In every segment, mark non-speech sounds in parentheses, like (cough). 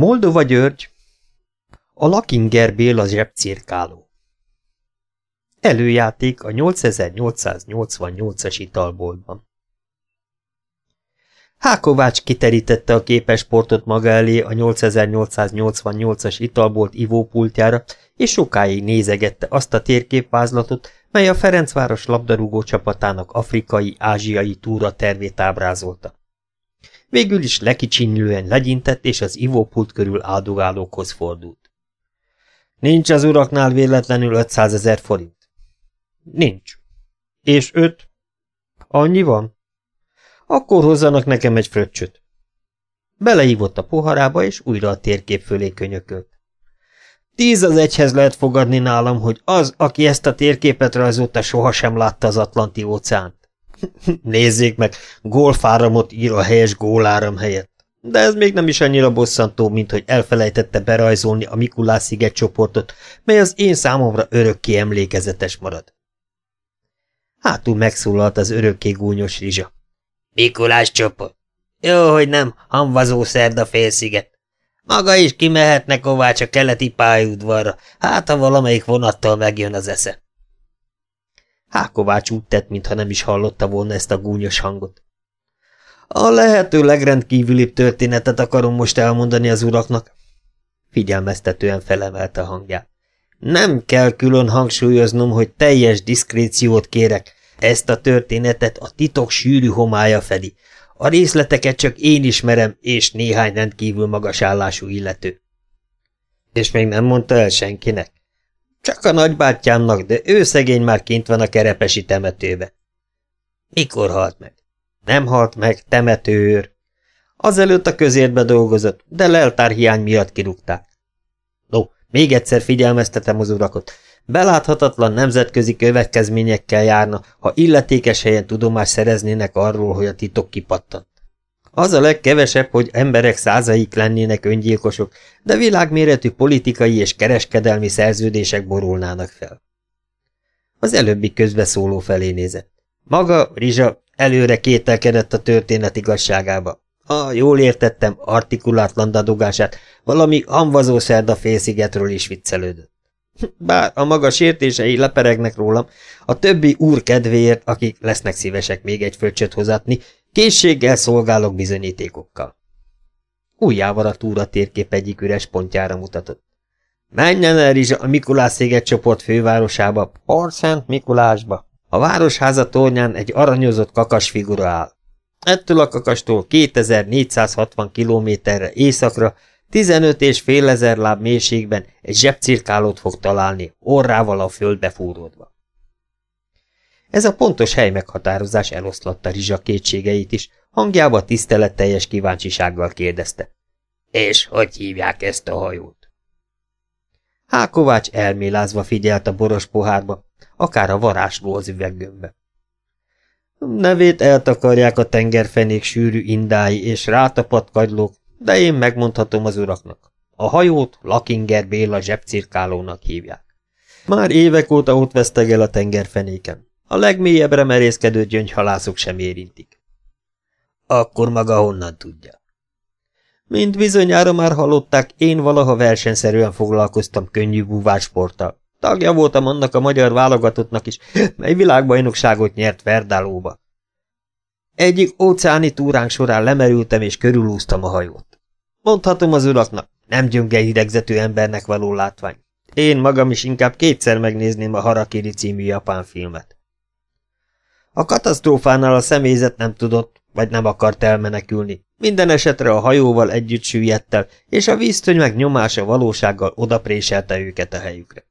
Moldova György A Lakinger Béla zsebcirkáló Előjáték a 8888-as italboltban Hákovács kiterítette a képesportot maga elé a 8888-as italbolt ivópultjára, és sokáig nézegette azt a térképvázlatot, mely a Ferencváros labdarúgó csapatának afrikai-ázsiai túra tervét ábrázolta. Végül is lekicsinlően legyintett, és az ivópult körül áldogálókhoz fordult. Nincs az uraknál véletlenül 500 ezer forint? Nincs. És öt? Annyi van? Akkor hozzanak nekem egy fröccsöt. Beleívott a poharába, és újra a térkép fölé könyökölt. Tíz az egyhez lehet fogadni nálam, hogy az, aki ezt a térképet rajzolta, sohasem látta az Atlanti óceánt. (laughs) Nézzék meg, golfáramot ír a helyes góláram helyett. De ez még nem is annyira bosszantó, mint hogy elfelejtette berajzolni a Mikulás sziget csoportot, mely az én számomra örökké emlékezetes marad. Hátul megszólalt az örökké gúnyos rizsa. Mikulás csoport. Jó, hogy nem, hamvazó szerda félsziget. Maga is kimehetne Kovács a keleti pályaudvarra, hát ha valamelyik vonattal megjön az esze. Hákovács úgy tett, mintha nem is hallotta volna ezt a gúnyos hangot. A lehető legrendkívülibb történetet akarom most elmondani az uraknak. Figyelmeztetően felemelte a hangját. Nem kell külön hangsúlyoznom, hogy teljes diszkréciót kérek. Ezt a történetet a titok sűrű homája fedi. A részleteket csak én ismerem, és néhány rendkívül magas állású illető. És még nem mondta el senkinek? Csak a nagybátyámnak, de ő szegény már kint van a kerepesi temetőbe. Mikor halt meg? Nem halt meg, temetőőr. Azelőtt a közértbe dolgozott, de leltárhiány miatt kirúgták. No, még egyszer figyelmeztetem az urakot. Beláthatatlan nemzetközi következményekkel járna, ha illetékes helyen tudomást szereznének arról, hogy a titok kipattant. Az a legkevesebb, hogy emberek százaik lennének öngyilkosok, de világméretű politikai és kereskedelmi szerződések borulnának fel. Az előbbi közbeszóló felé nézett. Maga, Rizsa, előre kételkedett a történet igazságába. Ha jól értettem, artikulátlan dadogását valami hamvazó szerda félszigetről is viccelődött. Bár a maga sértései leperegnek rólam, a többi úr kedvéért, akik lesznek szívesek még egy fölcsöt hozatni, Készséggel szolgálok bizonyítékokkal. Újjával a túra térkép egyik üres pontjára mutatott. Menjen el Rizsa a Mikulás sziget csoport fővárosába, Porszent Mikulásba. A városháza tornyán egy aranyozott kakas figura áll. Ettől a kakastól 2460 kilométerre északra, 15 és fél ezer láb mélységben egy zsebcirkálót fog találni, orrával a földbe fúródva. Ez a pontos hely meghatározás eloszlatta Rizsa kétségeit is, hangjába tiszteletteljes kíváncsisággal kérdezte. És hogy hívják ezt a hajót? Hákovács elmélázva figyelt a boros pohárba, akár a varázsló az üveggömbbe. Nevét eltakarják a tengerfenék sűrű indái és rátapadt kagylók, de én megmondhatom az uraknak. A hajót Lakinger Béla zsebcirkálónak hívják. Már évek óta ott vesztegel a tengerfenéken. A legmélyebbre merészkedő gyöngyhalászok sem érintik. Akkor maga honnan tudja? Mint bizonyára már hallották, én valaha versenyszerűen foglalkoztam könnyű búvásporttal. Tagja voltam annak a magyar válogatottnak is, mely világbajnokságot nyert Verdálóba. Egyik óceáni túránk során lemerültem és körülúztam a hajót. Mondhatom az uraknak, nem gyönge hidegzető embernek való látvány. Én magam is inkább kétszer megnézném a Harakiri című japán filmet. A katasztrófánál a személyzet nem tudott, vagy nem akart elmenekülni. Minden esetre a hajóval együtt süllyedett el, és a víztöny nyomása valósággal odapréselte őket a helyükre.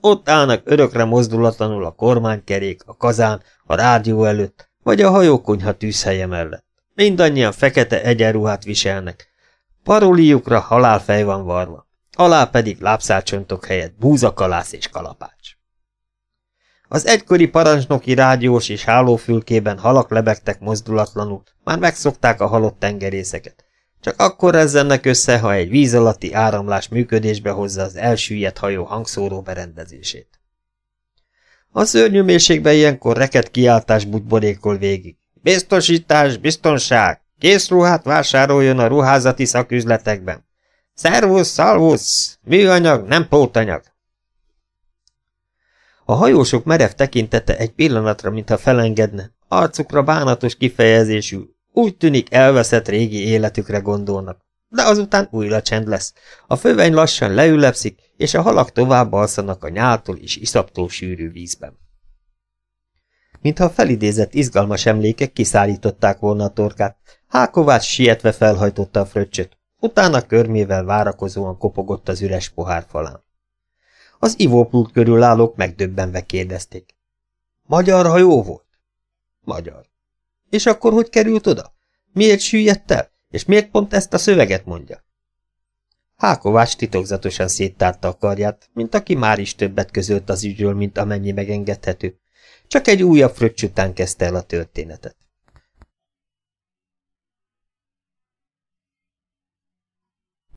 Ott állnak örökre mozdulatlanul a kormánykerék, a kazán, a rádió előtt, vagy a hajókonyha tűzhelye mellett. Mindannyian fekete egyenruhát viselnek. Paroliukra halálfej van varva, alá pedig lábszárcsontok helyett búzakalász és kalapács. Az egykori parancsnoki rádiós és hálófülkében halak lebegtek mozdulatlanul, már megszokták a halott tengerészeket. Csak akkor rezzennek össze, ha egy víz alatti áramlás működésbe hozza az elsüllyedt hajó hangszóró berendezését. A szörnyű mélységben ilyenkor reket kiáltás butborékol végig. Biztosítás, biztonság! Kész ruhát vásároljon a ruházati szaküzletekben! Szervusz, szalvusz! Műanyag, nem pótanyag! A hajósok merev tekintete egy pillanatra, mintha felengedne, arcukra bánatos kifejezésű, úgy tűnik elveszett régi életükre gondolnak. De azután újra csend lesz. A főveny lassan leülepszik, és a halak tovább alszanak a nyáltól és iszaptól sűrű vízben. Mintha felidézett izgalmas emlékek kiszállították volna a torkát, Hákovács sietve felhajtotta a fröccsöt, utána körmével várakozóan kopogott az üres pohár falán. Az ivópult körül állók megdöbbenve kérdezték. Magyar hajó volt? Magyar. És akkor hogy került oda? Miért süllyedt el? És miért pont ezt a szöveget mondja? Hákovács titokzatosan széttárta a karját, mint aki már is többet közölt az ügyről, mint amennyi megengedhető. Csak egy újabb fröccs után kezdte el a történetet.